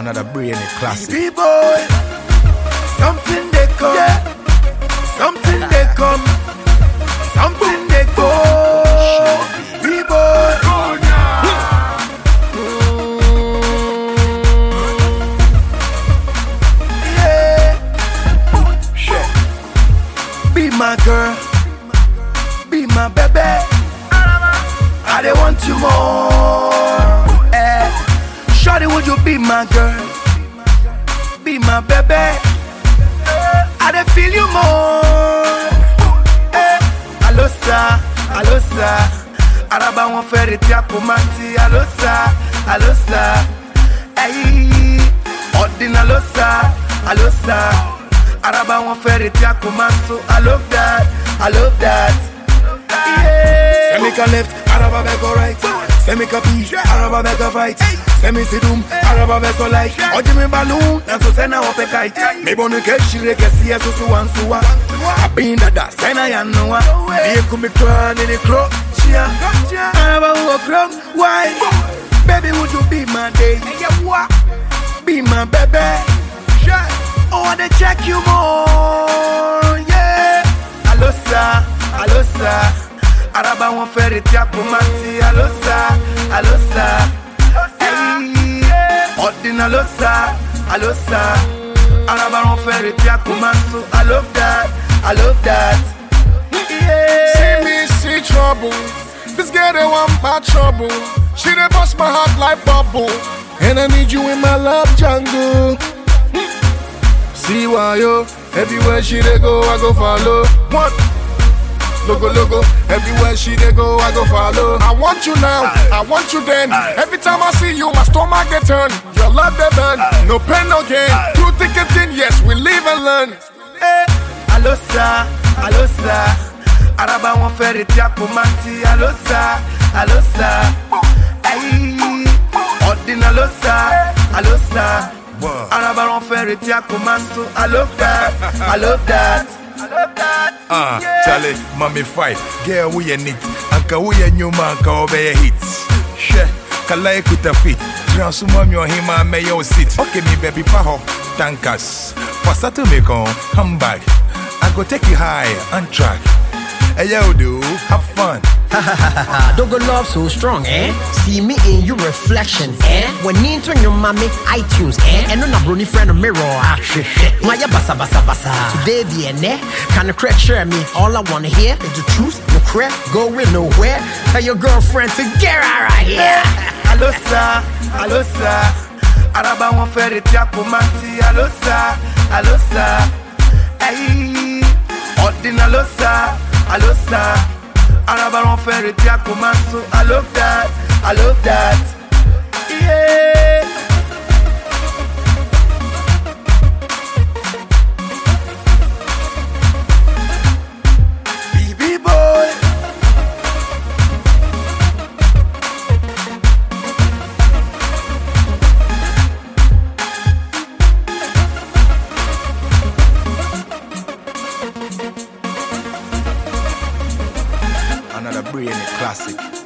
Another brainy classic. B-boy, something they come, something they come, something they go. B-boy, yeah. Be my girl, be my baby. I don't want you more. Shawty, would you be my girl? Be my baby. I don't feel you more. Eh. Alosa, alosa. Araba wọn fẹ́ retí àpòmátì. Alosa, alosa. Ẹyí ọ̀dín alosa, alosa. Araba wọn fẹ́ retí àpòmátì. I love that, I love that. Yeah. Ka left, Araba make go right. Ka peace, Araba make a fight. Send me sidum, Araba make so light. Oh, Oji mi balloon, na so sena wape kite. Me bonu ke shire ke siya susu wansuwa. Abinda da sena ya noa. Diye kumi kwa nini kro. Chia, Araba uwa krom. Why? Baby, would you be my day? Be my baby. Oh, I wanna check you more. Yeah. Alosa, alosa. Araba wọn fẹ́ retí àpòmátì. Alosa, alosa. Ọ̀dín alosa, alosa. Araba wọn fẹ́ retí àpòmátì. I love that, I love that. Yeah. See me see trouble. This girl they want my trouble. She dey bust my heart like bubble. And I need you in my love jungle. See why yo, everywhere she dey go, I go follow. One logo logo, everywhere she dey go, I go follow. I want you now, I want you then. Every time I see you, my stomach get turned. Your love they burn, no pain no gain. Through thick and thin, yes, we live and learn. Eh, alosa, alosa. Araba wọn fẹ́ retí àpòmátì. Alosa, alosa. Ẹyí ọ̀dín alosa, alosa. Araba wọn fẹ́ retí àpòmátì. I love that, I love that. Ah, Yeah. Charlie, mommy fight. Girl, we are neat. Anka we are new man, ka obe hits. She, kala ekuta fit. Transuma him ohima me yo sit. Okay, me baby paho, tankas. Pasato me kon, handbag. I go take you high and track. Hey yo, dude, have fun. Dogo love so strong, eh? See me in your reflection, eh? When you turn your mommy iTunes, eh? And on a brony friend of mirror, ah, shit, shit. Maya basa basa basa. Today the eh? Can the crack share me? All I wanna hear is the truth, no crack, going nowhere. Tell your girlfriend to get out right here. Alosa, alosa. Araba wọn fẹ́ retí àpòmátì. Alosa, alosa. Ẹyí ọ̀dín alosa, alosa. Araba wọn fẹ́ retí àpòmátì. I love that, I love that. Yeah. another brainy classic.